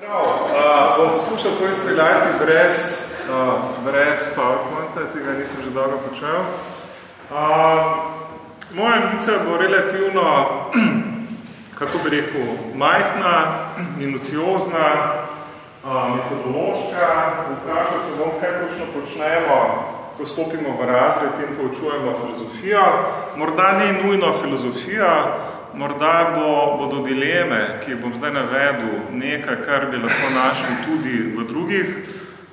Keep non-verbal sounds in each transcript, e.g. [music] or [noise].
Prav, uh, bom poskušal to izpeljati brez, uh, brez PowerPointa, tega nisem že dolgo počel. Uh, moja ambicija bo relativno, [clears throat] kako bi rekel, majhna, minuciozna, uh, metodološka. Vprašal se bom, kaj točno počnemo, ko stopimo v razred in poučujemo filozofijo. Morda ni nujno filozofija, morda bo, bodo dileme, ki bom zdaj navedel, nekaj, kar bi lahko našli tudi v drugih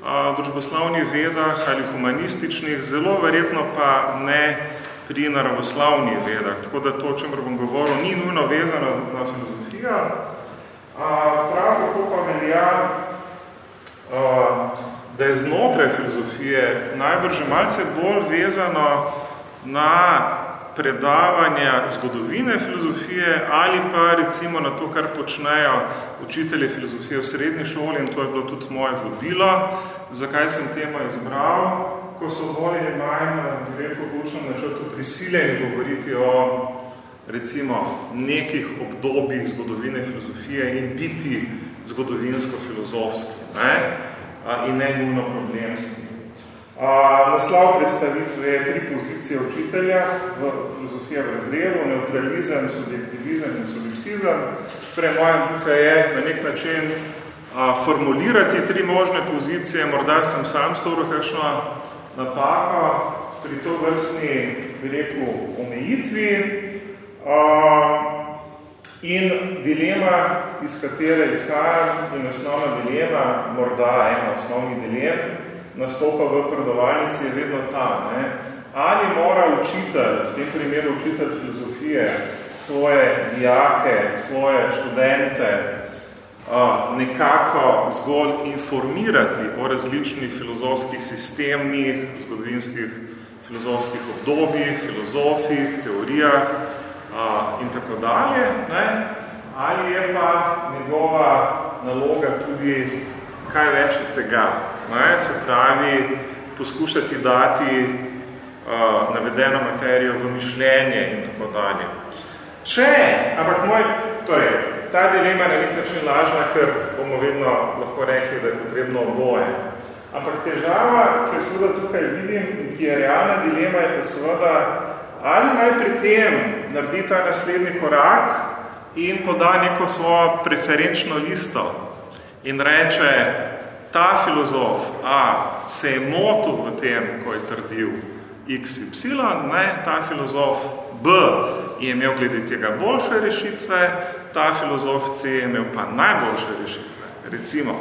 a, družboslovnih vedah ali humanističnih, zelo verjetno pa ne pri naravoslavnih vedah. Tako da to, o čemer bom govoril, ni nujno vezano na filozofijo. A, prav tako pa velja, a, da je znotraj filozofije najbrž malce bolj vezano na predavanja zgodovine filozofije ali pa recimo na to, kar počnejo učitelji filozofije v srednji šoli in to je bilo tudi moje vodilo, zakaj sem tema izbral, ko so bolj in manj rekel učnem načrtu prisiljeni govoriti o recimo nekih obdobjih zgodovine filozofije in biti zgodovinsko-filozofski ne? in ne nujno problemski. Naslov predstavitve je tri pozicije učitelja v filozofija v razredu, neutralizem, subjektivizem in solipsizem. Torej, moja ambicija je na nek način a, formulirati tri možne pozicije, morda sem sam storil kakšno napako pri to vrstni, bi rekel, omejitvi. A, in dilema, iz katere izhajam, in osnovna dilema, morda ena osnovni dilem, nastopa v predovalnici, je vedno ta. Ne? Ali mora učitelj, v tem primeru učitelj filozofije, svoje dijake, svoje študente nekako zgolj informirati o različnih filozofskih sistemih, zgodovinskih filozofskih obdobjih, filozofih, teorijah in tako dalje, ne? ali je pa njegova naloga tudi kaj več od tega. Ne? Se pravi, poskušati dati uh, navedeno materijo v mišljenje in tako dalje. Če, ampak moj, torej, ta dilema je na nek način lažna, ker bomo vedno lahko rekli, da je potrebno oboje. Ampak težava, ki jo seveda tukaj vidim in ki je realna dilema, je pa seveda, ali naj pri tem naredi ta naslednji korak in poda neko svojo preferenčno listo in reče, ta filozof A se je motil v tem, ko je trdil X, Y, ne, ta filozof B je imel glede tega boljše rešitve, ta filozof C je imel pa najboljše rešitve. Recimo,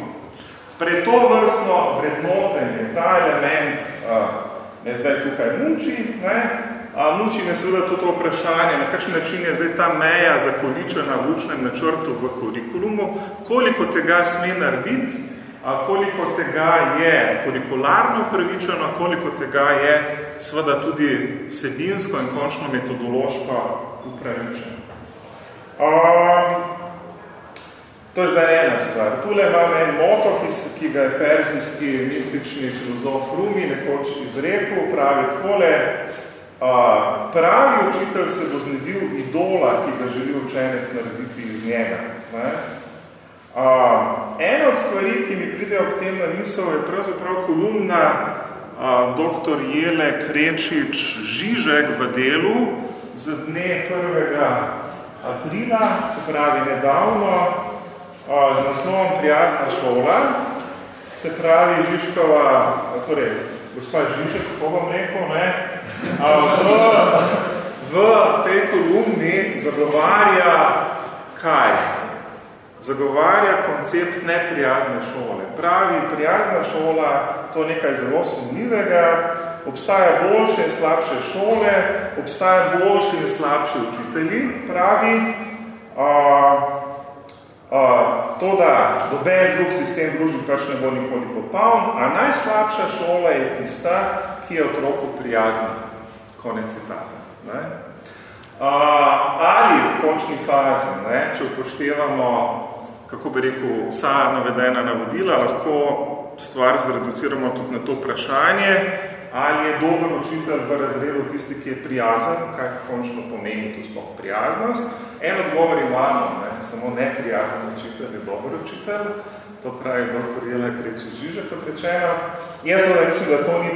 spred to vrstno vrednotenje, ta element a, me zdaj tukaj muči, ne, a muči me seveda tudi to vprašanje, na kakšen način je zdaj ta meja zakoličena v učnem načrtu v kurikulumu, koliko tega sme narediti, koliko tega je kurikularno upravičeno, koliko tega je seveda tudi vsebinsko in končno metodološko upravičeno. Um, to je zdaj ena stvar. Tule imam en moto, ki, ki ga je perzijski mistični filozof Rumi nekoč izrekel, pravi takole, uh, pravi učitelj se bo znedil idola, ki ga želi učenec narediti iz njega. Ne? Uh, ena od stvari, ki mi pridejo k tem na misel, je pravzaprav kolumna uh, dr. Jele Krečič Žižek v delu z dne 1. aprila, se pravi nedavno, uh, z naslovom Prijazna šola, se pravi Žižkova, torej gospa Žižek, kako bom rekel, ne, uh, v, v tej kolumni zagovarja kaj? Zagovarja koncept neprijazne šole. Pravi, prijazna šola, to je nekaj zelo sumljivega, obstaja boljše in slabše šole, obstaja boljše in slabše učitelji, pravi, a, a, to, da doben drug sistem družbi pač ne bo nikoli popoln, a najslabša šola je tista, ki je otroku prijazna. Konec citata. Ne? A, ali v končni fazi, ne, če upoštevamo kako bi rekel, vsa navedena navodila, lahko stvar zreduciramo tudi na to vprašanje, ali je dober učitelj v razredu tisti, ki je prijazen, kaj končno pomeni tu sploh prijaznost. En odgovor imamo, ne? samo neprijazen učitelj je dober učitelj, to pravi dr. Jela Kreči Žiže, kot rečeno. Jaz sem mislim, da to ni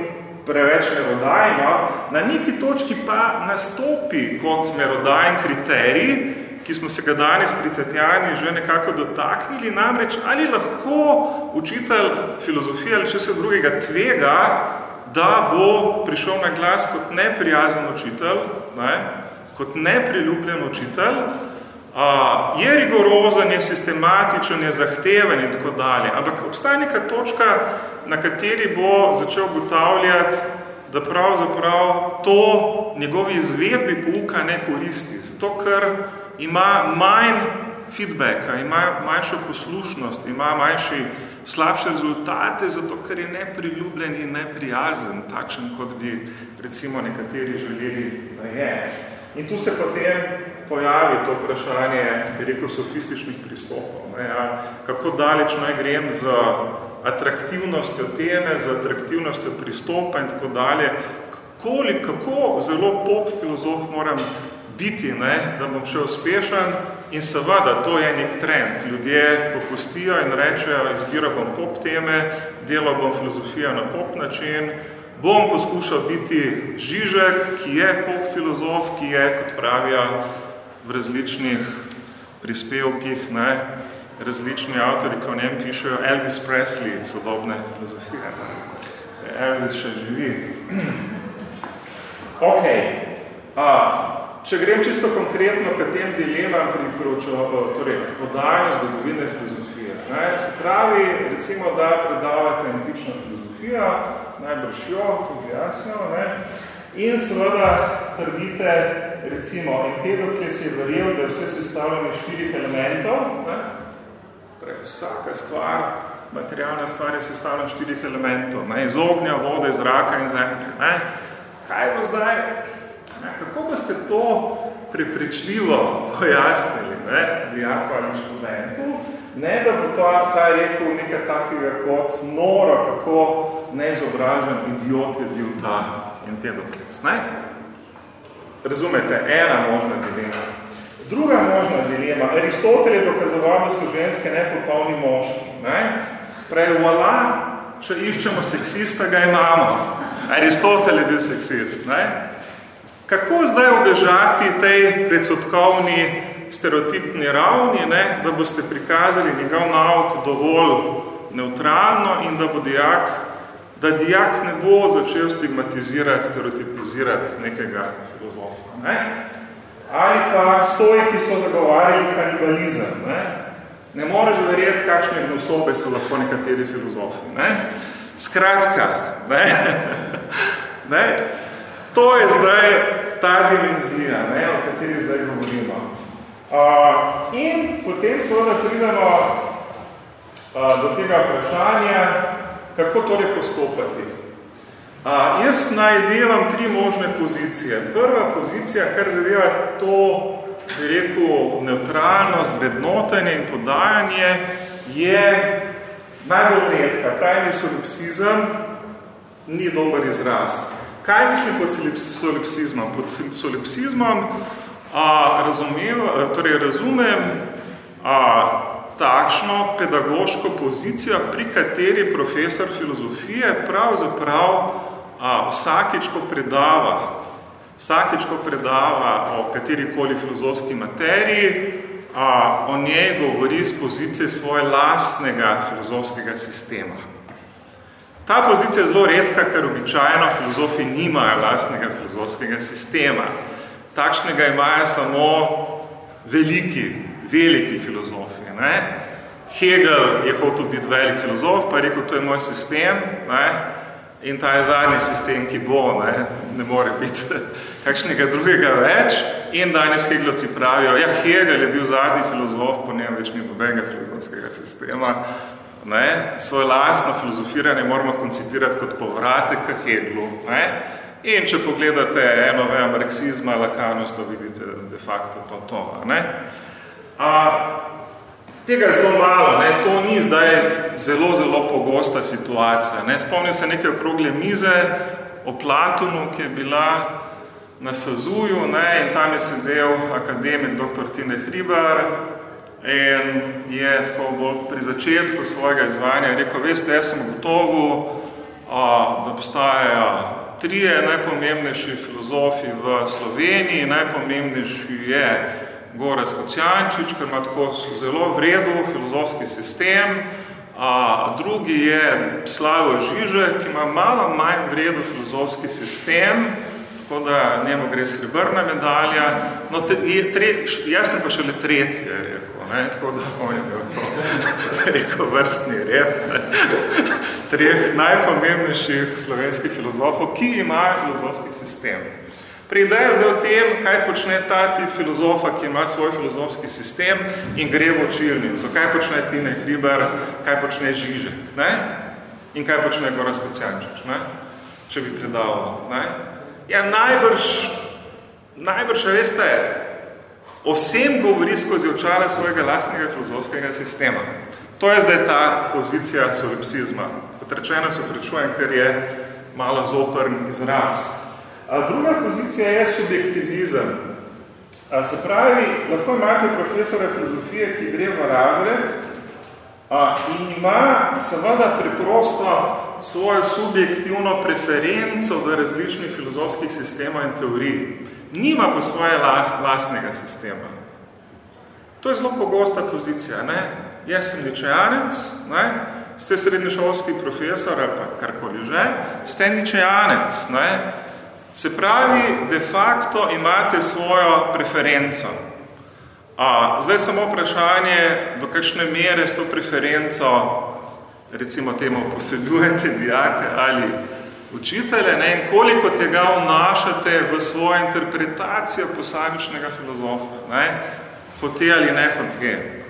preveč merodajno, na neki točki pa nastopi kot merodajen kriterij, ki smo se ga danes pri Tatjani že nekako dotaknili, namreč ali lahko učitelj filozofije ali če se drugega tvega, da bo prišel na glas kot neprijazen učitelj, ne, kot nepriljubljen učitelj, a, je rigorozen, je sistematičen, je zahteven in tako dalje. Ampak obstaja neka točka, na kateri bo začel ugotavljati, da pravzaprav to njegovi izvedbi pouka ne koristi. Zato, ker ima manj feedbacka, ima manjšo poslušnost, ima manjši slabše rezultate, zato ker je nepriljubljen in neprijazen, takšen, kot bi recimo nekateri želeli, da je. In tu se potem pojavi to vprašanje, bi rekel, sofističnih pristopov. Ne, ja, kako daleč naj grem z atraktivnostjo teme, z atraktivnostjo pristopa in tako dalje, kolik, kako zelo pop filozof moram biti, ne, da bom še uspešen in seveda to je nek trend. Ljudje popustijo in rečejo, izbira bom pop teme, delal bom filozofijo na pop način, bom poskušal biti Žižek, ki je pop filozof, ki je, kot pravijo v različnih prispevkih, ne, različni avtori, ki o njem pišejo, Elvis Presley, sodobne filozofije. Elvis še živi. [clears throat] Ok. Uh, Če grem čisto konkretno k tem dilemam pri torej, podajanju zgodovine filozofije. Ne? Se pravi, recimo, da predavate antično filozofijo, najbrž jo, tudi jasno, ne? in seveda trdite, recimo, Empedokles je verjel, da je vse sestavljeno štirih elementov, ne? Prej, vsaka stvar, materialna stvar je sestavljena štirih elementov, ne? iz ognja, vode, zraka in zemlje. Ne? Kaj bo zdaj? Kako boste to prepričljivo pojasnili, ne, dijako ali študentu, ne da bo to, kaj rekel nekaj takega kot noro, kako neizobražen idiot je bil ta Empedokles, ne? Razumete, ena možna dilema. Druga možna dilema, Aristotel je dokazoval, da so ženske nepopolni moški, ne? Prej, voila, če iščemo seksista, ga imamo. Aristotel je bil seksist, ne? Kako zdaj obežati tej predsotkovni stereotipni ravni, ne, da boste prikazali njegov nauk dovolj neutralno in da bo dijak, da dijak ne bo začel stigmatizirati, stereotipizirati nekega filozofa. Ne? Ali pa stoji, ki so zagovarjali kanibalizem. Ne, ne moreš verjeti, kakšne gnosobe so lahko nekateri filozofi. Ne? Skratka, ne? [laughs] ne? To je zdaj ta dimenzija, ne, o kateri zdaj govorimo. Uh, in potem seveda pridemo uh, do tega vprašanja, kako torej postopati. Uh, jaz najdevam tri možne pozicije. Prva pozicija, kar zadeva to, bi rekel, neutralnost, vrednotenje in podajanje, je najbolj redka. Kaj solipsizem? Ni dober izraz. Kaj mislim pod solipsizmom? Pod solipsizmom a, razumem, torej razumem a, takšno pedagoško pozicijo, pri kateri profesor filozofije pravzaprav a, vsakič, ko predava, vsakič, ko predava o katerikoli filozofski materiji, a, o njej govori z pozicije svoje lastnega filozofskega sistema. Ta pozicija je zelo redka, ker običajno filozofi nimajo lastnega filozofskega sistema. Takšnega imajo samo veliki, veliki filozofi. Ne? Hegel je hotel biti velik filozof, pa je rekel, to je moj sistem, ne? in ta je zadnji sistem, ki bo, ne, ne more biti [laughs] kakšnega drugega več. In danes Hegelovci pravijo, ja, Hegel je bil zadnji filozof, po njem več ni dobenega filozofskega sistema, ne, svoje lastno filozofiranje moramo koncipirati kot povratek k Heglu. Ne. In če pogledate eno veja marksizma, lakanost, to vidite de facto to. to ne. A, tega je zelo malo, ne. to ni zdaj zelo, zelo pogosta situacija. Ne. Spomnim se neke okrogle mize, o Platonu, ki je bila na Sazuju ne, in tam je sedel akademik dr. Tine Hribar in je tako bolj pri začetku svojega izvajanja rekel, veste, jaz sem gotovo, da postajajo trije najpomembnejši filozofi v Sloveniji, najpomembnejši je Gore Skocijančič, ker ima tako zelo vredu filozofski sistem, a drugi je Slavo Žiže, ki ima malo manj vredu filozofski sistem, tako da njemu gre srebrna medalja. No, te, je, tre, jaz sem pa šele tretji, je rekel, ne? tako da on je bil to, rekel, vrstni red treh najpomembnejših slovenskih filozofov, ki imajo filozofski sistem. Pri ideji zdaj o tem, kaj počne ta ti filozofa, ki ima svoj filozofski sistem in gre v očilnico. Kaj počne Tine Hriber, kaj počne Žižek, ne? In kaj počne Goran Skocijančič, ne? Če bi predaval, ne? Ja, najbrž, najbrž, veste, o vsem govori skozi očala svojega lastnega filozofskega sistema. To je zdaj ta pozicija solipsizma. Kot rečeno se prečujem, ker je malo zoprn izraz. A druga pozicija je subjektivizem. A se pravi, lahko imate profesora filozofije, ki gre v razred a, in ima seveda preprosto svojo subjektivno preferenco do različnih filozofskih sistemov in teorij. Nima pa svoje lastnega sistema. To je zelo pogosta pozicija. Ne? Jaz sem ničejanec, ne? ste srednješolski profesor ali pa karkoli že, ste ničejanec. Ne? Se pravi, de facto imate svojo preferenco. A, zdaj samo vprašanje, do kakšne mere s to preferenco, recimo temu, posebljujete dijake ali učitelje, ne, in koliko tega vnašate v svojo interpretacijo posamičnega filozofa, ne, hote ali ne hote.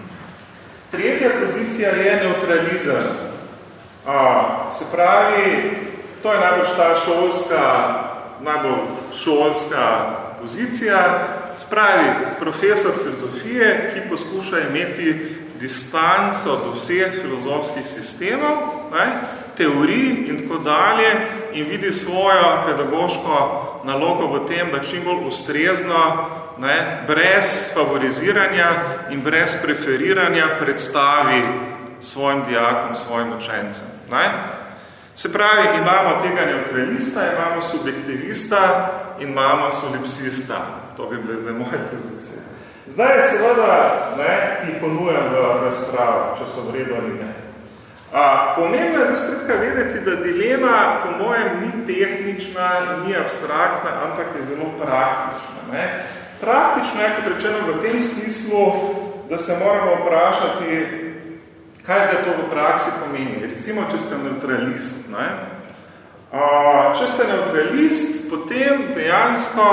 [clears throat] Tretja pozicija je neutralizem. A, se pravi, To je najbolj ta šolska, najbolj šolska pozicija. Spravi profesor filozofije, ki poskuša imeti distanco do vseh filozofskih sistemov, ne, teorij in tako dalje in vidi svojo pedagoško nalogo v tem, da čim bolj ustrezno, ne, brez favoriziranja in brez preferiranja predstavi svojim dijakom, svojim učencem. Ne. Se pravi, imamo tega neutralista, imamo subjektivista in imamo solipsista. To bi bile zdaj moje pozicije. Zdaj je seveda, ne, ki ponujam v razpravo, če so vredo ali ne. A, pomembno je zaskritka vedeti, da dilema po mojem ni tehnična, ni abstraktna, ampak je zelo praktična. Ne. Praktično je, kot rečeno, v tem smislu, da se moramo vprašati, Kaj zdaj to v praksi pomeni? Recimo, če ste neutralist. Ne? A, če ste neutralist, potem dejansko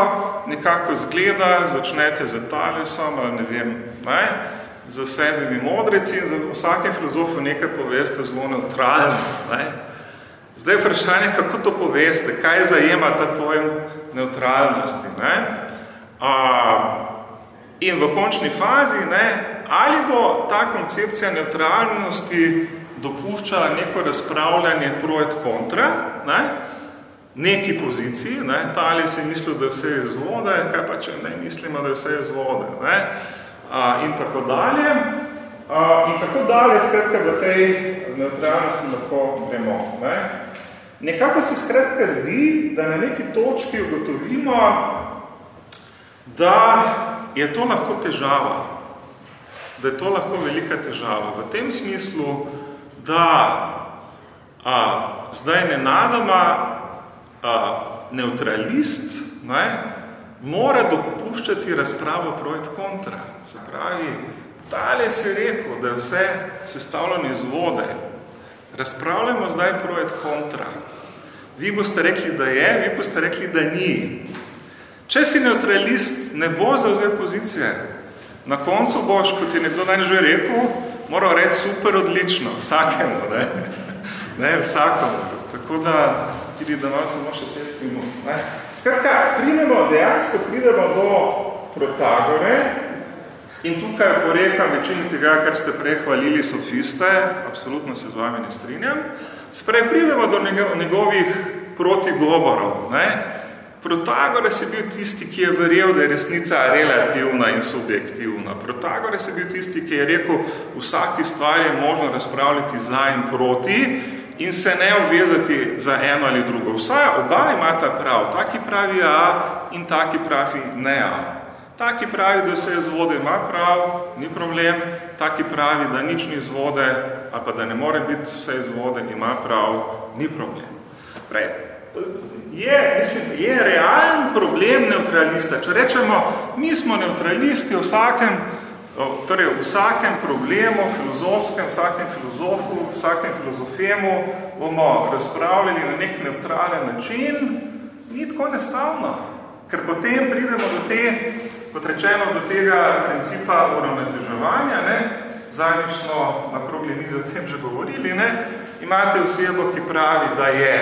nekako zgleda, začnete za talesom ali ne vem, ne? Za sedmimi modreci in za vsake filozofu nekaj poveste zelo neutralno. Ne? Zdaj vprašanje, kako to poveste, kaj zajema ta pojem neutralnosti. Ne? A, in v končni fazi, ne, ali bo ta koncepcija neutralnosti dopuščala neko razpravljanje pro et kontra, ne? neki poziciji, ne? ta ali se mislil, da je vse iz vode, kaj pa če ne mislimo, da je vse iz vode, ne? A, in tako dalje. A, in tako dalje, skratka, v tej neutralnosti lahko gremo. Ne? Nekako se skratka zdi, da na neki točki ugotovimo, da je to lahko težava da je to lahko velika težava. V tem smislu, da a, zdaj nenadoma a, neutralist ne, mora dopuščati razpravo projekt kontra. Se pravi, dalje se je rekel, da je vse sestavljeno iz vode. Razpravljamo zdaj projekt kontra. Vi boste rekli, da je, vi boste rekli, da ni. Če si neutralist, ne bo zauzel pozicije, Na koncu boš, kot je nekdo dan že rekel, moral reči super odlično, vsakemu, ne? ne, vsakemu. Tako da vidi, da imam samo še pet minut. Ne? Skratka, pridemo, dejansko pridemo do protagore in tukaj porekam večini tega, kar ste prej hvalili sofiste, absolutno se z vami ne strinjam, sprej pridemo do njegovih proti govorov. Ne? Protagoras je bil tisti, ki je verjel, da je resnica relativna in subjektivna. Protagoras je bil tisti, ki je rekel, vsaki stvari je možno razpravljati za in proti in se ne obvezati za eno ali drugo. Vsa oba imata prav, taki pravi A in taki pravi ne A. Taki pravi, da vse izvode ima prav, ni problem, taki pravi, da nič ni izvode, ali pa da ne more biti vse izvode, ima prav, ni problem. Prej, je, mislim, je realen problem neutralista. Če rečemo, mi smo neutralisti vsakem, torej v vsakem problemu, filozofskem, vsakem filozofu, vsakem filozofemu, bomo razpravljali na nek neutralen način, ni tako nestavno. Ker potem pridemo do te, kot rečeno, do tega principa uravnoteževanja, ne, zadnjič smo na krogli mizi o tem že govorili, ne, imate osebo, ki pravi, da je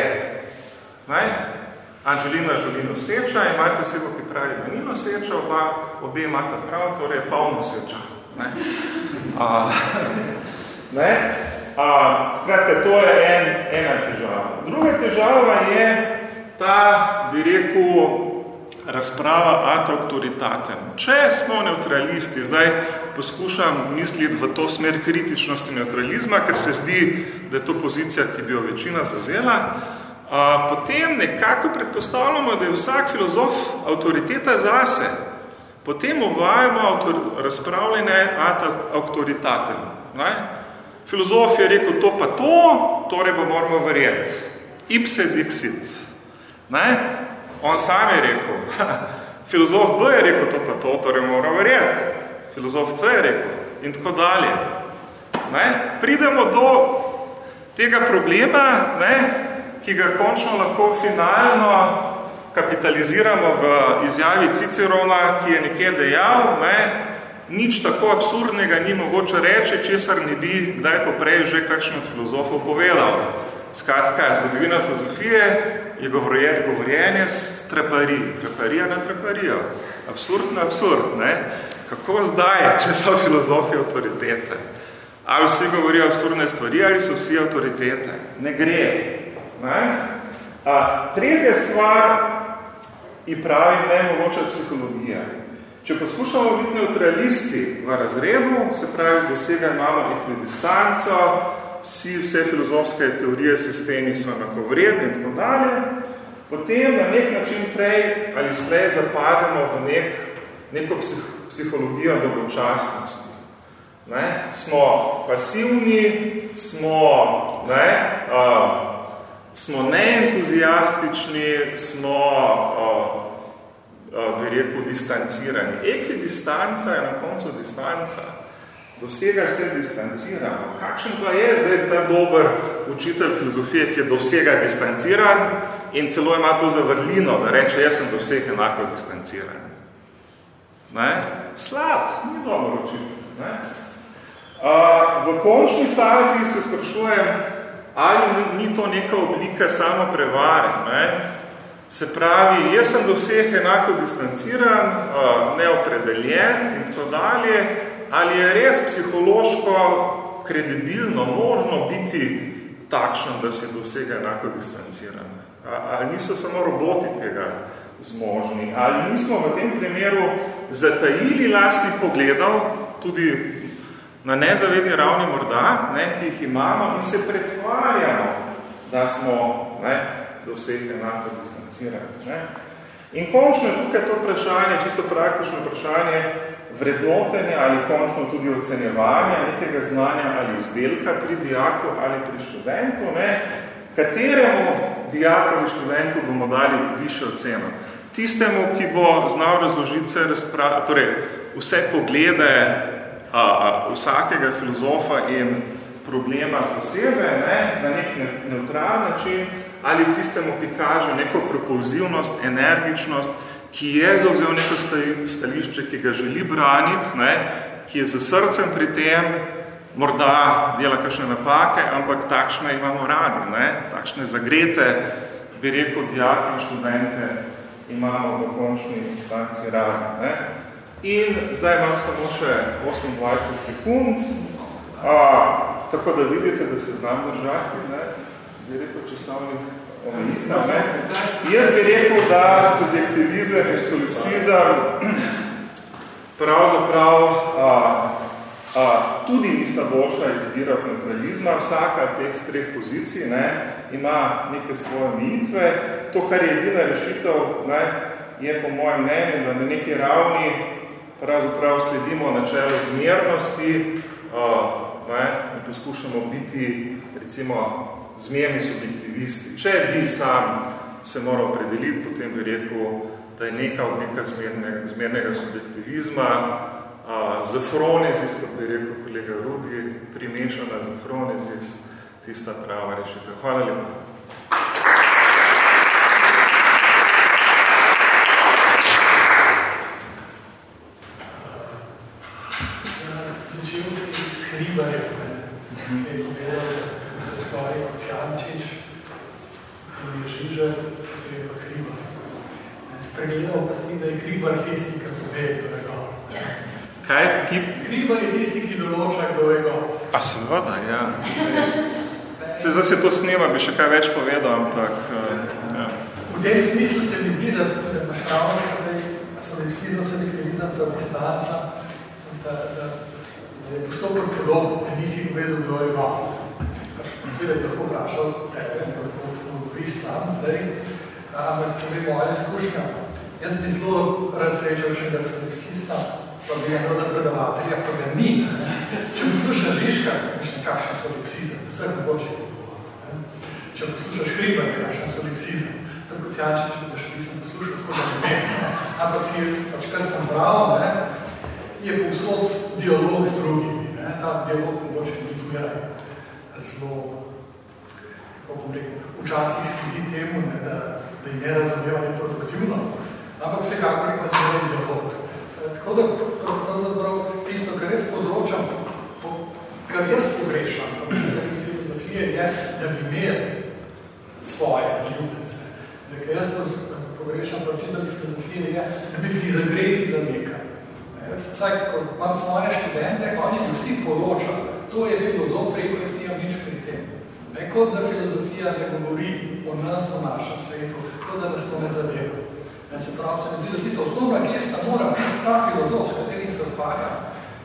ne, Anželina želi noseča, imate osebo, ki pravi, da ni noseča, oba, obe imate prav, torej je pol noseča. Ne? A, ne? A, skratka, to je en, ena težava. Druga težava je ta, bi rekel, razprava ad autoritatem. Če smo neutralisti, zdaj poskušam misliti v to smer kritičnosti neutralizma, ker se zdi, da je to pozicija, ki bi jo večina zvazela, potem nekako predpostavljamo, da je vsak filozof avtoriteta zase. Potem uvajamo avtor, razpravljene ad autoritatem. Ne? Filozof je rekel to pa to, torej bo moramo verjeti. Ipse dixit. Ne? On sam je rekel. [laughs] Filozof B je rekel to pa to, torej moramo verjeti. Filozof C je rekel. In tako dalje. Ne? Pridemo do tega problema, ne? ki ga končno lahko finalno kapitaliziramo v izjavi Cicerona, ki je nekje dejal, ne, nič tako absurdnega ni mogoče reči, česar ne bi kdaj poprej že kakšen od filozofov povedal. Skratka, zgodovina filozofije je govorjenje s trepari, treparija na treparijo. Absurd na absurd, ne? Kako zdaj, če so filozofi autoritete? Ali vsi govorijo absurdne stvari, ali so vsi autoritete? Ne gre. Ne? A, tretja stvar je pravi nemogoča psihologija. Če poskušamo biti neutralisti v razredu, se pravi, dosega imamo ekvidistanco, vsi, vse filozofske teorije sistemi so enakovredni in tako dalje, potem na nek način prej ali slej zapademo v nek, neko psih, psihologijo dolgočasnosti. Ne? Smo pasivni, smo ne, uh, smo neentuzijastični, smo, bi rekel, distancirani. Ekvidistanca je na koncu distanca. Do vsega se distanciramo. Kakšen pa je zdaj ta dober učitelj filozofije, ki je do vsega distanciran in celo ima to zavrlino, da reče, jaz sem do vseh enako distanciran. Ne? Slab, ni dober učitelj. Ne? Uh, v končni fazi se sprašujem, ali ni, ni to neka oblika samo prevare. Ne? Se pravi, jaz sem do vseh enako distanciran, neopredeljen in tako dalje, ali je res psihološko kredibilno možno biti takšen, da si do vsega enako distanciran? Ali niso samo roboti tega zmožni? Ali nismo v tem primeru zatajili lastnih pogledov, tudi na nezavedni ravni morda, ne, ki jih imamo in se pretvarjamo, da smo ne, do vseh enako distancirani. Ne. In končno je tukaj to vprašanje, čisto praktično vprašanje vrednotenja ali končno tudi ocenjevanja nekega znanja ali izdelka pri dijaku ali pri študentu, ne, kateremu dijaku ali študentu bomo dali više oceno. Tistemu, ki bo znal razložiti se, torej vse poglede a, a, vsakega filozofa in problema posebej, ne, na nek neutralen način, ali tistemu, ki kaže neko propulzivnost, energičnost, ki je zauzel neko stališče, ki ga želi braniti, ne, ki je z srcem pri tem, morda dela kakšne napake, ampak takšne imamo radi, ne, takšne zagrete, bi rekel, dijaki in študente imamo v končni instanci radi. Ne. In zdaj imam samo še 28 sekund, a, tako da vidite, da se znam držati. Ne? bi rekel, časovnih Jaz bi rekel, da subjektivizem in solipsizem pravzaprav a, a, tudi nista boljša izbira neutralizma. Vsaka teh treh pozicij ne, ima neke svoje mitve. To, kar je edina rešitev, ne, je po mojem mnenju, da na neki ravni pravzaprav sledimo načelu zmernosti a, ne, in poskušamo biti recimo zmerni subjektivisti. Če bi sam se moral predeliti, potem bi rekel, da je neka od neka zmerne, zmernega subjektivizma a, z fronezis, kot bi rekel kolega Rudi, primešana z fronezis, tista prava rešitev. Hvala lepa. Začel si s hribarjem, ki je povedal, skoraj Cijančič, in je Žižar, ki je pa Hribar. Spregledal pa si, da je Hribar tisti, ki pove, kdo je gol. Kaj? Ki... Hribar je tisti, ki določa, kdo je gol. Pa seveda, ja. Se zdaj se to snema, bi še kaj več povedal, ampak... Ja. V tem smislu se mi zdi, da, da imaš ravno, da je solipsizem, selektivizem, ta distanca, da, da, da je postopek podobno, da nisi povedal, kdo je gol seveda bi lahko vprašal tebe, kako smo govoriš sam zdaj, ampak to bi moja izkušnja. Jaz bi zelo rad srečal še ga solipsista, pa bi ga za predavatelja, pa ga ni. Če poslušaš Žižka, veš nekakšen solipsizem, vse je mogoče. Če poslušaš Hriba, nekakšen solipsizem, tako Cijančič, če boš nisem poslušal, tako da ne vem. Ampak si, pač kar sem bral, ne, je povsod dialog z drugimi. Ne. Ta dialog mogoče ni zmeraj zelo kako bom rekel, včasih sledi temu, ne, da, da je nerazumevanje produktivno, ampak vsekakor ima zelo dialog. Tako da pravzaprav tisto, kar jaz povzročam, po, kar jaz pogrešam, filozofije, je, da bi imel svoje ljubence. Kar jaz pogrešam pa učitelji filozofije, je, da bi bili zagreti za nekaj. Vsaj, ko imam svoje študente, oni bi vsi poročali, to je filozof, rekel, jaz nimam nič pri tem. Ne, kot da filozofija ne govori o nas, o našem svetu, kot da nas to ne zadeva. Ne, se pravi, se mi zdi, da tista osnovna gesta mora biti ta filozof, s katerim se odparja,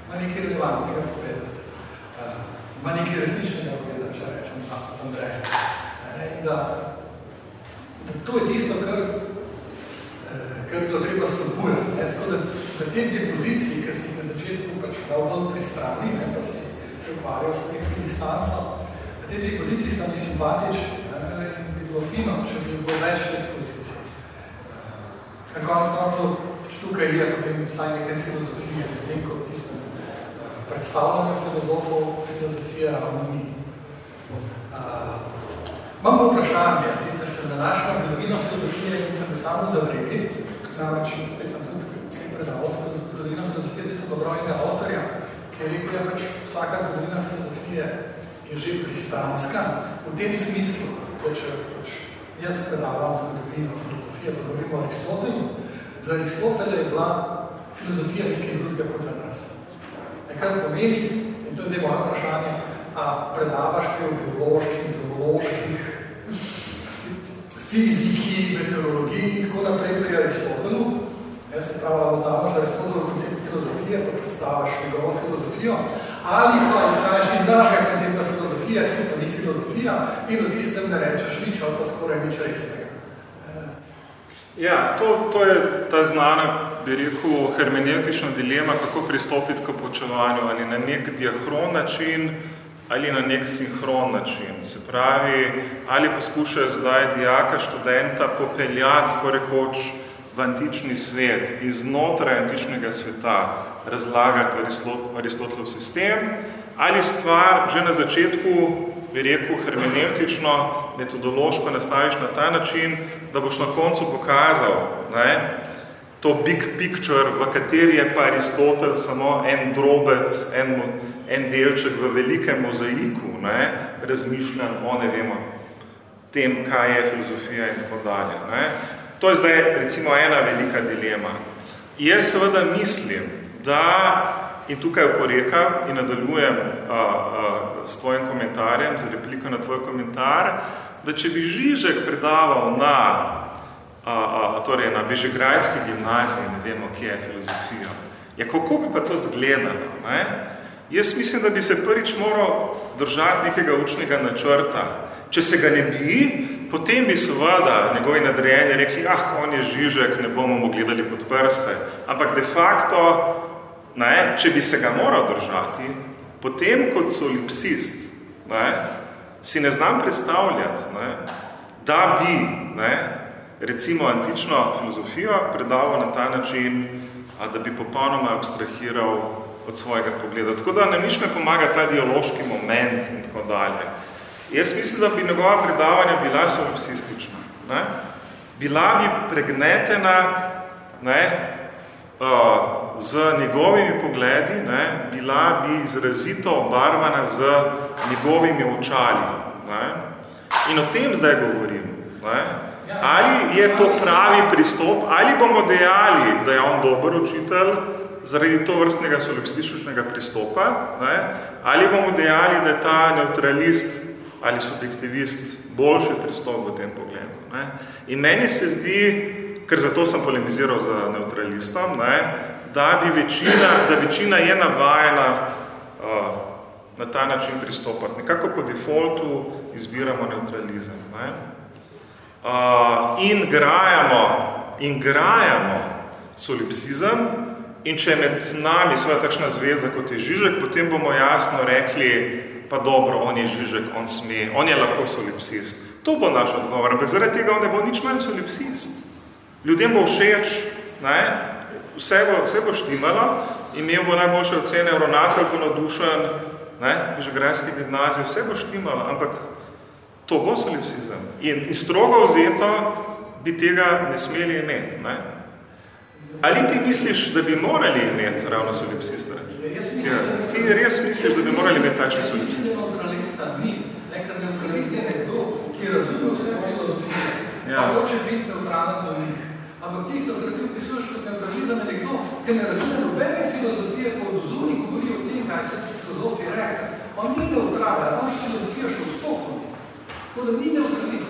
ima nekaj relevantnega povedati. Uh, ima nekaj resničnega povedati, če rečem, z Andrejem. Da, da to je tisto, kar, kar bilo treba spodbujati. Ne, tako da na tem depoziciji, ki si na začetku pač dal bolj pri strani, ne, pa si se ukvarjal s nekaj distancom, Na tej dveh poziciji sta mi simpatični in bi bilo fino, če bi bilo več teh pozicij. Na konec koncev, tukaj je potem vsaj nekaj filozofije, potem kot tistem predstavljanju filozofov, filozofije ravno ni. Imam pa vprašanje, sicer se nanaša na zgodovino filozofije in sem samo zavreti, namreč tudi predaval zgodovino filozofije, da sem dobro enega avtorja, ki je rekel, je pač vsaka zgodovina filozofije je že pristranska, v tem smislu, da če pač jaz predavam zgodovino filozofije, pa govorimo o Aristotelu, za Aristotele je bila filozofija nekaj drugega kot za nas. Nekaj pomeni, in to je zdaj moje vprašanje, a predavaš kaj o bioloških, zooloških, fiziki, meteorologiji in tako naprej pri Aristotelu, jaz se pravi, vzamaš Aristotelov koncept filozofije, pa predstavaš njegovo filozofijo, ali pa izkajaš iz našega koncepta filozofije, tista ni filozofija, in v tistem ne rečeš nič, ali pa skoraj nič resnega. Ja, to, to je ta znana, bi rekel, hermeneutična dilema, kako pristopiti k počevanju, ali na nek diahron način, ali na nek sinhron način. Se pravi, ali poskušajo zdaj dijaka, študenta popeljati, ko rekoč, v antični svet, iznotraj antičnega sveta, razlagati Aristotelov sistem, ali stvar že na začetku, bi rekel, hermeneutično, metodološko nastaviš na ta način, da boš na koncu pokazal ne, to big picture, v kateri je pa Aristotel samo en drobec, en, en delček v velikem mozaiku, ne, razmišljan o, ne vemo, tem, kaj je filozofija in tako dalje. Ne. To je zdaj recimo ena velika dilema. Jaz seveda mislim, da, in tukaj oporekam in nadaljujem a, a, s tvojim komentarjem, z repliko na tvoj komentar, da če bi Žižek predaval na, a, a, torej na Bežegrajski gimnaziji, ne vemo, kje je filozofija, ja, kako bi pa to zgledalo? Ne? Jaz mislim, da bi se prvič moral držati nekega učnega načrta. Če se ga ne bi, potem bi seveda njegovi nadrejeni rekli, ah, on je Žižek, ne bomo mu gledali pod prste. Ampak de facto, ne, če bi se ga moral držati, potem kot solipsist, ne, si ne znam predstavljati, ne, da bi ne, recimo antično filozofijo predaval na ta način, a da bi popolnoma abstrahiral od svojega pogleda. Tako da nam nič ne pomaga ta dialoški moment in tako dalje. Jaz mislim, da bi njegova predavanja bila solipsistična. Ne? Bila bi pregnetena ne, uh, z njegovimi pogledi, ne, bila bi izrazito obarvana z njegovimi očali. Ne. In o tem zdaj govorim. Ne. Ali je to pravi pristop, ali bomo dejali, da je on dober učitelj, zaradi to vrstnega solipstičnega pristopa, ne, ali bomo dejali, da je ta neutralist ali subjektivist boljši pristop v tem pogledu. Ne. In meni se zdi, ker zato sem polemiziral z neutralistom, ne, da, bi večina, da večina je navajena uh, na ta način pristopati. Nekako po defaultu izbiramo neutralizem. Ne. Uh, in grajamo, in grajamo solipsizem, in če je med nami svoja takšna zvezda, kot je Žižek, potem bomo jasno rekli, pa dobro, on je Žižek, on sme, on je lahko solipsist. To bo naš odgovor, ampak zaradi tega on ne bo nič manj solipsist ljudem bo všeč, ne, vse, bo, vse bo štimalo, imel bo najboljše ocene, ravnatelj bo nadušen, ne, Vižegrajski gimnazij, vse bo štimalo, ampak to bo solipsizem. In, in strogo vzeto bi tega ne smeli imeti. Ne. Ali ti misliš, da bi morali imeti ravno solipsista? Ja, ti res misliš, da bi morali imeti takšne solipsiste? Neutralista ni. Nekaj neutralist je nekdo, ki razume vse filozofije. Ja. Pa hoče biti neutralen do njih. Ampak tisto, kar ti opisuješ kot neutralizem, je nekdo, ki ne razume nobene filozofije, ko od zunij govori o tem, kaj se filozofije reka. On ni neutralen, on še filozofija še vstopno. Tako da ni neutralist.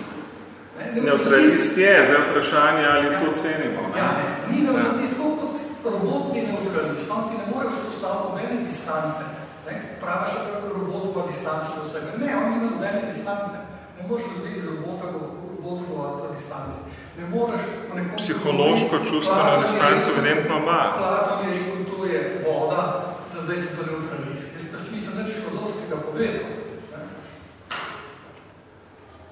Ne? Neutralist, je, zdaj vprašanje, ali ja. to cenimo. Ne? Ja, ne. Ni neutralist, ja. kot robotni neutralist. On si ne more vzpostaviti nobene distance. Ne? Pravaš, da je robot pa distanco do vsega. Ne, on nima nobene distance. Ne moreš razviti z robotom, robotom po distanci ne moreš po nekom... Psihološko čustveno distanco evidentno ima. Platon je rekel, to je voda, da zdaj se pa neutralist. Jaz pač nisem več filozofskega povedal.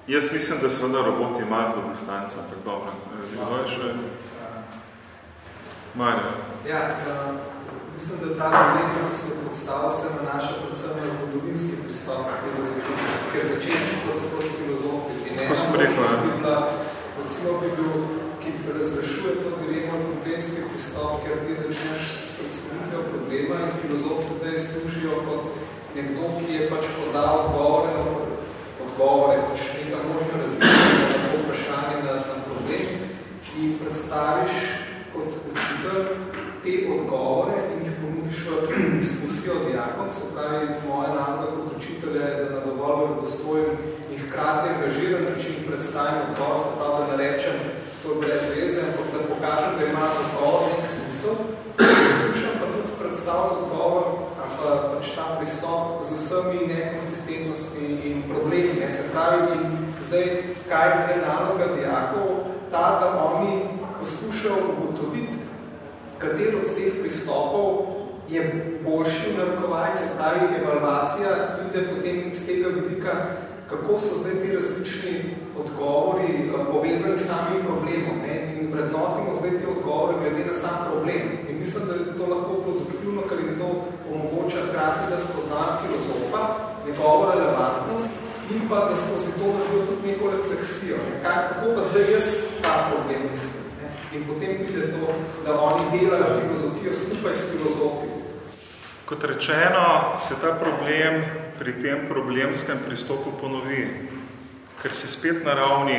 Jaz mislim, da seveda roboti imajo to distanco, ampak dobro. Kdo je še? Marja. Ja, uh, mislim, da ta problem, ki se predstavlja, se nanaša predvsem na zgodovinski pristop filozofije, ker začenči ko so filozofi. Tako sem rekel, ja recimo bi bil, ki razrešuje to dilemo problemski pristop, ker ti začneš s predstavitev problema in filozofi zdaj služijo kot nekdo, ki je pač podal odgovore, odgovore pač neka možno razmišljanja na vprašanje na, na problem, ki predstaviš kot učitelj te odgovore in jih ponudiš v diskusijo dijakom, se pravi, moja naloga kot učitelj je, da na dovolj dostojen in hkrati angažiran način predstavim odgovor, se pravi, da narečem to brez veze, ampak da pokažem, da ima odgovor nek smisel, poskušam pa tudi predstaviti odgovor, pač ta pristop z vsemi nekonsistentnostmi in problemi. Ne? Se pravi, in zdaj, kaj je zdaj naloga dijakov, ta, da oni poskušajo ugotoviti, katero od teh pristopov je boljši v narekovaj, se pravi, evalvacija ide potem z tega vidika, kako so zdaj ti različni odgovori eh, povezani s samim problemom ne? in vrednotimo zdaj te odgovore glede na sam problem. In mislim, da je to lahko produktivno, ker jim to omogoča hkrati, da spoznajo filozofa, njegovo relevantnost in pa, da skozi to naredijo tudi neko refleksijo. Ne? Kaj, kako pa zdaj jaz ta problem mislim? Ne? In potem pride to, da oni delajo filozofijo skupaj s filozofijo. Kot rečeno, se ta problem pri tem problemskem pristopu ponovi, ker si spet na ravni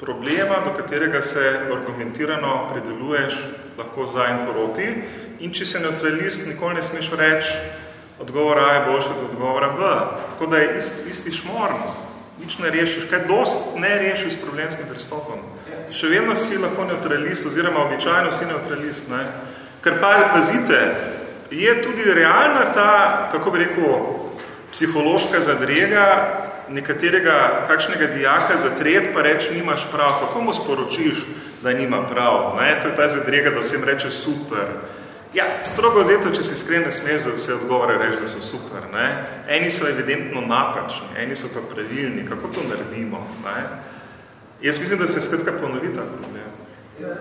problema, do katerega se argumentirano predeluješ lahko za in proti. In če se neutralist, nikoli ne smeš reči, odgovor A je boljši od odgovora B. Tako da je ist, isti šmorn. Nič ne rešiš, kaj dost ne rešiš s problemskim pristopom. Še vedno si lahko neutralist, oziroma običajno si neutralist. Ne? Ker pa, pazite, je tudi realna ta, kako bi rekel, psihološka zadrega nekaterega, kakšnega dijaka zatret, pa reč, nimaš prav. Kako mu sporočiš, da nima prav? Ne? To je ta zadrega, da vsem reče super. Ja, strogo zeto, če si iskren ne smeš, da vse odgovore reči, da so super. Ne? Eni so evidentno napačni, eni so pa pravilni. Kako to naredimo? Ne? Jaz mislim, da se skratka ponovi ta problem. Ja.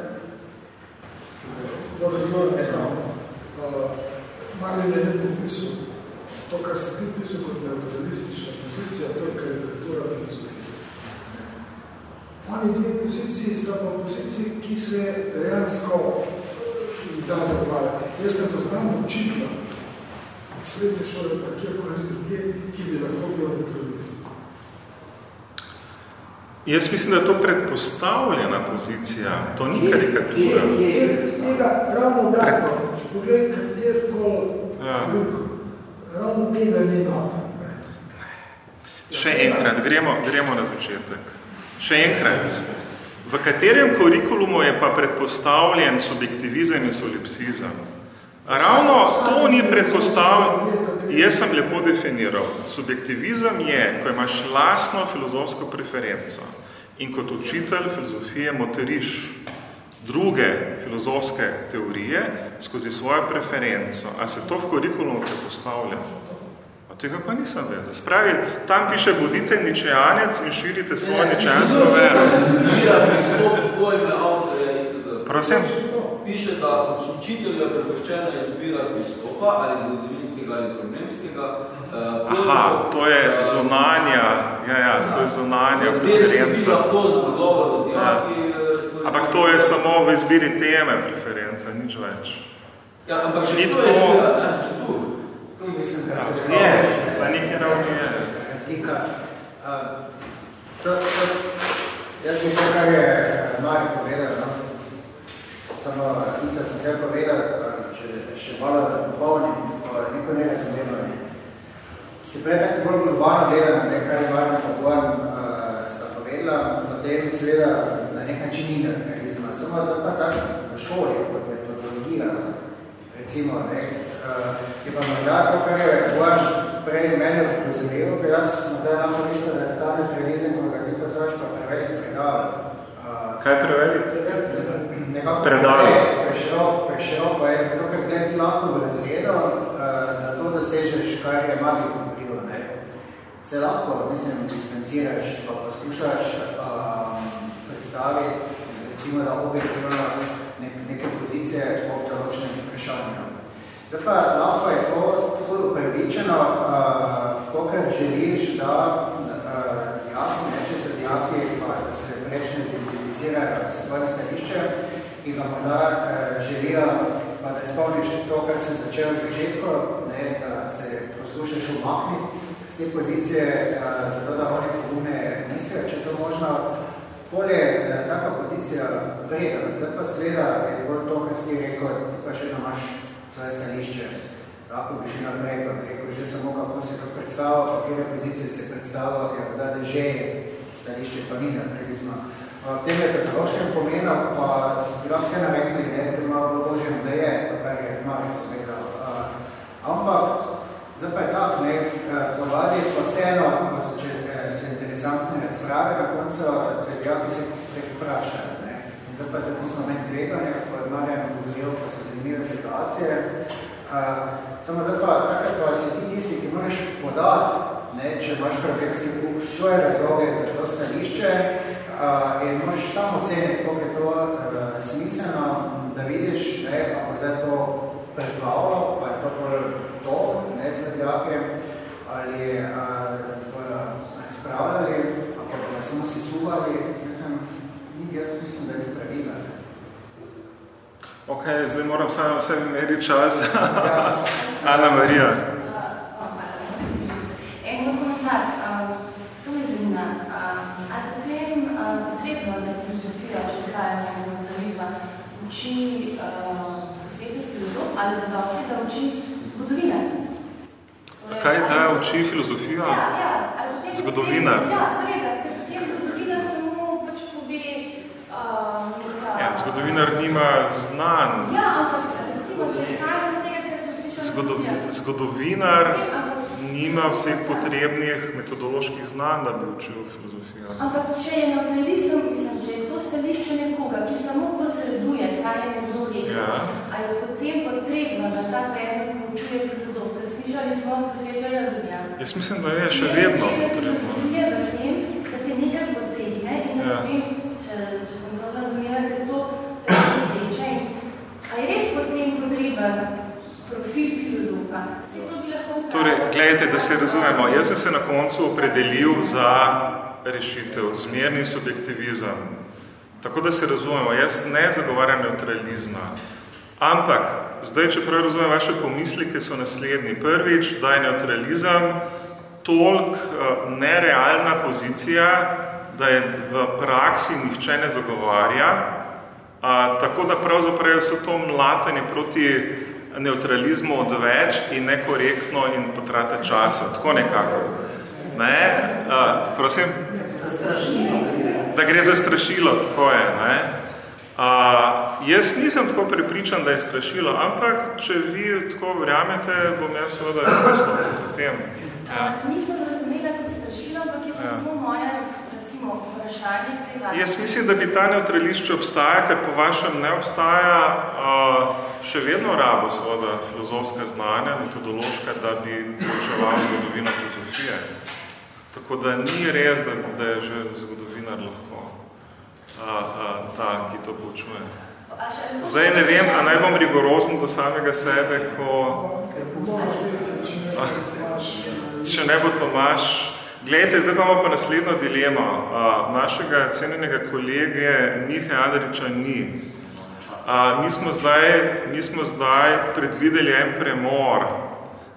Dobro, zelo Marlin je nekaj pisal, to, kar se ti pisal kot neutralistična pozicija, to je karikatura filozofije. Oni dve poziciji sta pa poziciji, ki se dejansko da zagovarjati. Jaz ne poznam učitla v srednje šole, pa kjerkoli druge, ki bi lahko bil neutralist. Jaz mislim, da je to predpostavljena pozicija, to ni karikatura. Tega ravno obratno, če pogledaj katerkoli ja. ravno tega ni nato. Še enkrat, gremo, gremo na začetek. Še enkrat, v katerem kurikulumu je pa predpostavljen subjektivizem in solipsizem? Ravno to ni predpostavljen, jaz sem lepo definiral. Subjektivizem je, ko imaš lastno filozofsko preferenco in kot učitelj filozofije moteriš druge filozofske teorije skozi svojo preferenco. A se to v kurikulumu predpostavlja? Tega pa nisem vedel. Spravi, tam piše, bodite ničejanec in širite svojo ničejansko vero. Prosim? Piše, da učitelj je prepoščena izbira pristopa ali zgodovinskega ali problemskega. Uh, Aha, to je uh, zunanja, ja, ja, to je zunanja preferenca. lahko za dogovor z dijaki ja. Ampak to je samo v izbiri teme preferenca, nič več. Ja, ampak že to je izbira, ne? Že tu mislim, da se ja, je, pa neki ravni je. Razlika. To, to, jaz bi to, kar je Marek povedal, no? samo isto sem kaj povedal, če še malo dopolnim, neko ne razumemo. Se prej tako bolj globalno gleda na kar je Marek pa Bojan uh, sta povedala, potem seveda način ni realizma. Samo zato tako v šoli, kot metodologija, recimo, ne, je pa morda to, kar je Bojaš prej mene upozoril, bi jaz morda lahko mislil, da je ta neutralizem, ko ga ti posvaš, pa prevelik predal. Kaj prevelik? Nekako predal. Preširok, preširok pa je zato, ker gled lahko v razredu, da to dosežeš, kar je mali govoril. Ne? Se lahko, mislim, distanciraš, pa poskušaš um, predstaviti, recimo, da objektivno nek, neke pozicije po določenem vprašanju. Zdaj pa lahko je to tudi upravičeno, uh, to, kar želiš, da uh, dijaki, neče so dijaki, pa da se prečne identificirajo svoje stališče in ga morda uh, želijo, pa da spomniš to, kar se začelo v začetku, ne, da se poslušaš umakniti z te pozicije, uh, zato da oni pogumne mislijo, če to možno. Polje, taka pozicija vreda, zdaj pa sveda je bolj to, kar si rekel, ti pa še eno imaš svoje stališče. Lahko bi še naprej, pa rekel, že samo kako se to predstavlja, pa kjere pozicije se predstavlja, je vzade že stališče, pa ni naturalizma. V tem je petroškem pomenu, pa bi lahko vse narekli, ne, da malo doložen, da je to, kar je malo povedal. Ampak, zdaj pa je tak, ne, povadi pa vseeno, ko so, če interesantne razprave, na koncu predjaki se prek vprašajo, ne. In zdaj pa je to moment tveganja, ko je Marjan govoril, ko so zanimive situacije. Uh, samo zdaj pa, takrat pa si ti tisti, ki moraš podati, ne, če imaš problemski kuk, svoje razloge za to stališče uh, in moraš samo oceniti, koliko je to uh, smiselno, da vidiš, ne, ako zdaj to predplavilo, pa je to to, ne, stadijake, ali uh, razpravljali, ako bojo samo si suvali, mislim, jaz mislim, da je pravila. Ok, zdaj moram samo vse meri čas. [laughs] Ana Marija. En komentar. To me zanima. Ali potem potrebno, da filozofija, če skajamo iz naturalizma, uči profesor filozof ali zadosti, da uči zgodovine? uči filozofijo? Ja, ja. Zgodovinar. Ja, seveda, ker potem zgodovinar samo pač pove uh, neka... Ja, zgodovinar nima znanj. Ja, ampak recimo, če izhajamo iz tega, kar smo slišali... Zgodov, zgodovinar nima vseh potrebnih metodoloških znanj, da bi učil filozofijo. Ampak če je neutralizem, mislim, če je to stališče nekoga, ki samo posreduje, kaj je nekdo rekel, Ja. a je potem potrebno, da ta predmet poučuje filozof, ker slišali smo profesorja. Jaz mislim, da je še vedno potrebno. Da te nekaj potegne in Ja. potem, če, če sem prav razumela, da to tako teče. A je res potem potreben profil filozofa? Se to bi lahko Torej, gledajte, da se razumemo. Jaz sem se na koncu opredelil za rešitev, zmerni subjektivizem. Tako da se razumemo, jaz ne zagovarjam neutralizma. Ampak, zdaj, če prav razumem, vaše pomislike so naslednji. Prvič, da je neutralizem toliko uh, nerealna pozicija, da je v praksi nihče ne zagovarja, uh, tako da pravzaprav je vse to mlatenje proti neutralizmu odveč in nekorektno in potrate časa. Tako nekako. Ne? Uh, prosim? Da gre za strašilo, tako je. Ne? Uh, jaz nisem tako prepričan, da je strašilo, ampak če vi tako verjamete, bom jaz seveda razmislil o tem. Ja. Nisem razumela kot strašilo, ampak je to Ja. samo moja, recimo, vprašanje k tej vaši. Jaz mislim, da bi ta neutralist, če obstaja, ker po vašem ne obstaja, uh, še vedno rabo seveda filozofska znanja, metodološka, da bi poučeval zgodovino filozofije. Tako da ni res, da, da je že zgodovinar lahko uh, uh, ta, ki to poučuje. A Zdaj ne vem, a naj bom rigorozen do samega sebe, ko če ne bo Tomaš. Glejte, zdaj imamo pa naslednjo dilemo. Uh, našega cenjenega kolege Mihe Adriča ni. Uh, mi, smo zdaj, mi smo zdaj predvideli en premor.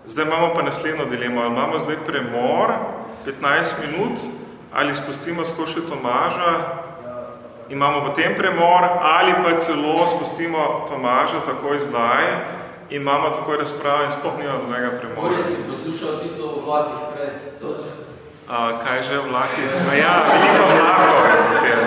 Zdaj imamo pa naslednjo dilemo. Ali imamo zdaj premor, 15 minut, ali spustimo skozi še Tomaža, imamo potem premor, ali pa celo spustimo Tomaža takoj zdaj, in imamo takoj razpravo in sploh nima nobenega premora. Boris si poslušal tisto o vlakih prej. Toč. A, kaj že vlaki? No ja, veliko vlakov je potem.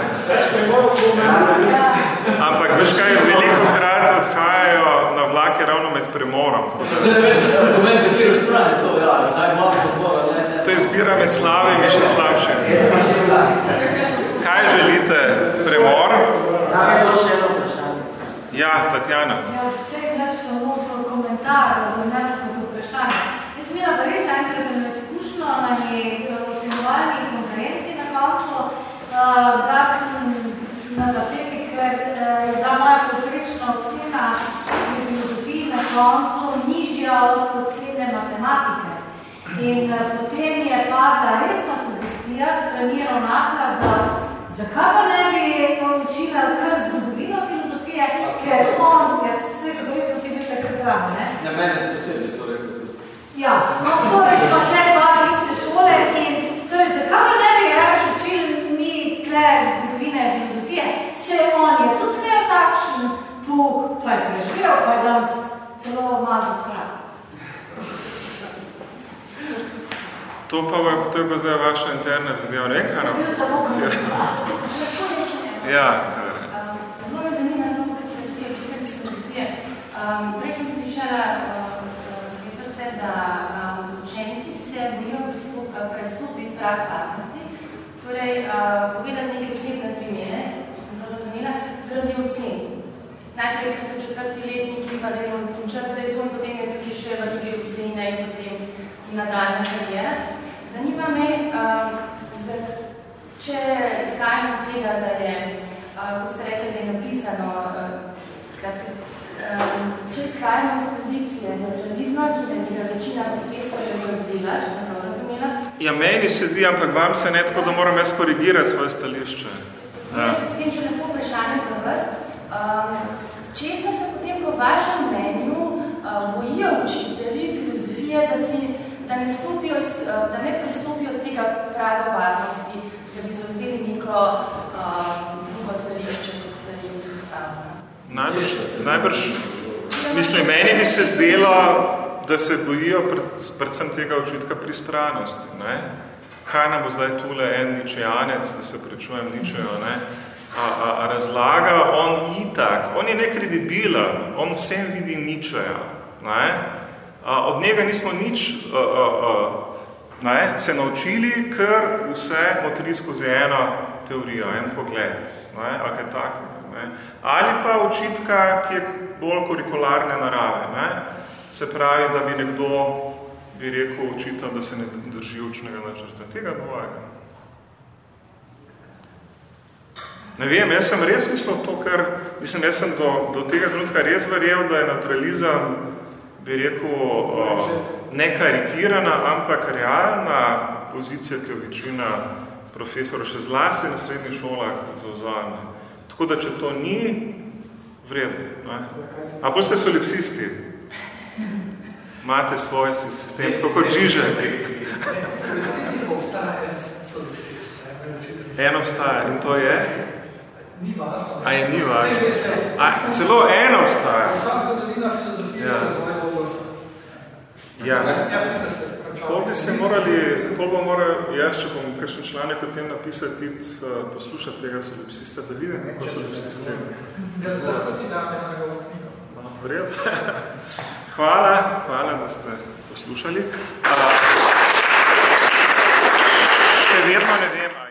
Ampak veš kaj, veliko krat odhajajo na vlake ravno med premorom. Zdaj veš, za katero stran je to, ja, zdaj imamo podbora. To je zbira med slavim in še slabšim. Kaj želite? Premor? Ja, Tatjana. Ja, vse več samo kot komentar, ne kot vprašanje. Jaz sem imela pa res enkrat eno izkušnjo na eni ocenjevalni konferenci na koncu, uh, da sem na tapeti, ker uh, je bila moja poprečna ocena v filozofiji na koncu nižja od ocene matematike. In potem je padla resna sugestija strani ravnaka, da zakaj pa ne bi učila kar zgodovino filozofije, ker on je vse verjetno si bil takrat zraven, ne? Na mene posebej to rekel. Ja, no torej smo tle dva z iste šole in torej zakaj pa ne bi rač učili mi tle zgodovine filozofije? Vse on je tudi imel takšen pouk, pa je preživel, pa je danes celo malo doktorat. To pa bo, to je pa zdaj vaša interna zadeva. Neka, no? Ja, Um, prej sem slišala um, profesorce, da um, učenci se bojijo prestopiti prag varnosti, torej uh, povedati neke osebne primere, če sem prav razumela, zaradi ocen. Najprej, ker so četrti letniki, pa da imamo končati zdaj to, in potem je tukaj še v lige ocene in potem nadaljna karijera. Zanima me, um, če izhajamo z tega, da je Uh, kot ste rekli, da je napisano, uh, um, če izhajamo z pozicije neutralizma, ki je njega večina profesorjev zavzela, če sem prav razumela, ja, meni se zdi, ampak vam se ne tako, da moram jaz korigirati svoje stališče. Ja. potem še lepo vprašanje za vas. Um, česa se potem po vašem mnenju uh, bojijo učitelji filozofije, da, si, da, ne stopijo, iz, uh, da ne prestopijo tega praga varnosti, da bi zavzeli neko uh, drugo stališče, kot ste jih vzpostavljeno? Najbrž, najbrž, mislim, meni bi se zdelo, da se bojijo pred, predvsem tega očitka pristranosti. Ne? Kaj nam bo zdaj tule en ničejanec, da se prečujem ničejo, ne? A, a, a razlaga on itak, on je nekredibilen, on vsem vidi ničeja. Ne? Od njega nismo nič a, a, a, ne, se naučili, ker vse motri skozi eno teorijo, en pogled, ne, ali kaj tako. Ne. Ali pa očitka, ki je bolj kurikularne narave. Ne. Se pravi, da bi nekdo bi rekel očital, da se ne drži učnega načrta. Tega dvojega. Ne vem, jaz sem res mislil to, ker mislim, jaz sem do, do tega trenutka res verjel, da je naturalizam, bi rekel, ne karikirana, ampak realna pozicija, ki jo večina profesorov še zlasti na srednjih šolah zauzame. Tako da, če to ni, vredno. Ne? A pa ste solipsisti? Imate svoj sistem, tako kot žiže. Eno obstaja in to je? Ni važno. A je ni važno? A, celo eno obstaja. Vsa zgodovina filozofije Ja. Ja. Sem se Pol se morali, pol bo moral, jaz, če bom kakšen članek o tem napisati, iti uh, poslušati tega solipsista, da vidim, kako solipsisti. Ja, lahko ti dame na njegovo knjigo. V redu. [laughs] Hvala, hvala, da ste poslušali. Uh, še vedno ne vem,